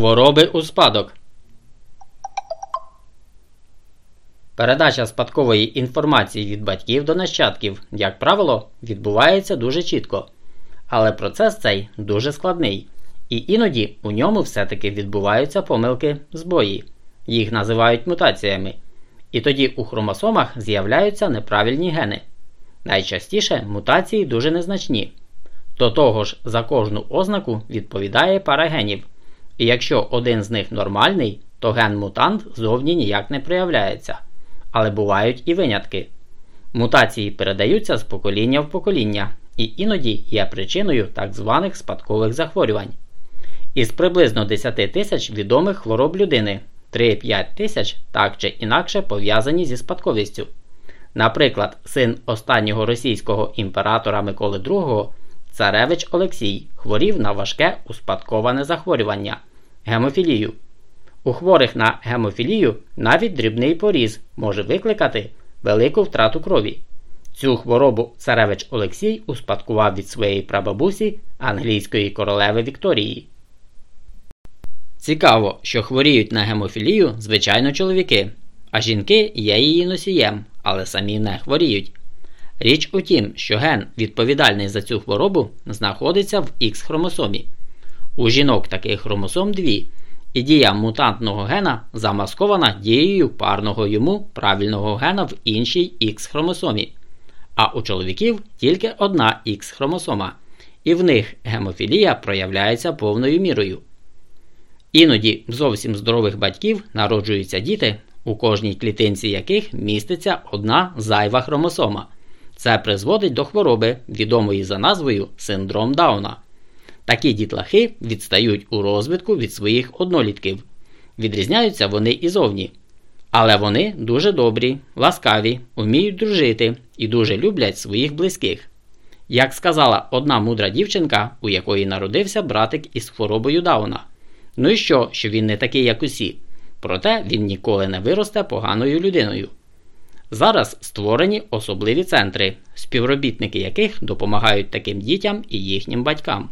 Хвороби у спадок. Передача спадкової інформації від батьків до нащадків, як правило, відбувається дуже чітко. Але процес цей дуже складний. І іноді у ньому все-таки відбуваються помилки збої. Їх називають мутаціями. І тоді у хромосомах з'являються неправильні гени. Найчастіше мутації дуже незначні. До того ж, за кожну ознаку відповідає пара генів. І якщо один з них нормальний, то ген-мутант зовні ніяк не проявляється. Але бувають і винятки. Мутації передаються з покоління в покоління і іноді є причиною так званих спадкових захворювань. Із приблизно 10 тисяч відомих хвороб людини 3-5 тисяч так чи інакше пов'язані зі спадковістю. Наприклад, син останнього російського імператора Миколи II, царевич Олексій, хворів на важке успадковане захворювання гемофілію. У хворих на гемофілію навіть дрібний поріз може викликати велику втрату крові. Цю хворобу царевич Олексій успадкував від своєї прабабусі англійської королеви Вікторії. Цікаво, що хворіють на гемофілію звичайно чоловіки, а жінки є її носієм, але самі не хворіють. Річ у тім, що ген, відповідальний за цю хворобу, знаходиться в Х хромосомі. У жінок таких хромосом дві, і дія мутантного гена замаскована дією парного йому правильного гена в іншій Х хромосомі. А у чоловіків тільки одна Х хромосома, і в них гемофілія проявляється повною мірою. Іноді зовсім здорових батьків народжуються діти, у кожній клітинці яких міститься одна зайва хромосома. Це призводить до хвороби, відомої за назвою синдром Дауна. Такі дітлахи відстають у розвитку від своїх однолітків. Відрізняються вони і зовні. Але вони дуже добрі, ласкаві, уміють дружити і дуже люблять своїх близьких. Як сказала одна мудра дівчинка, у якої народився братик із хворобою Дауна. Ну і що, що він не такий, як усі, проте він ніколи не виросте поганою людиною. Зараз створені особливі центри, співробітники яких допомагають таким дітям і їхнім батькам.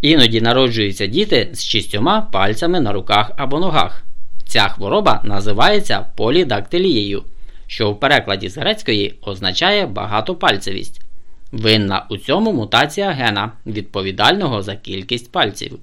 Іноді народжуються діти з шістьома пальцями на руках або ногах. Ця хвороба називається полідактилією, що в перекладі з грецької означає багатопальцевість. Винна у цьому мутація гена, відповідального за кількість пальців.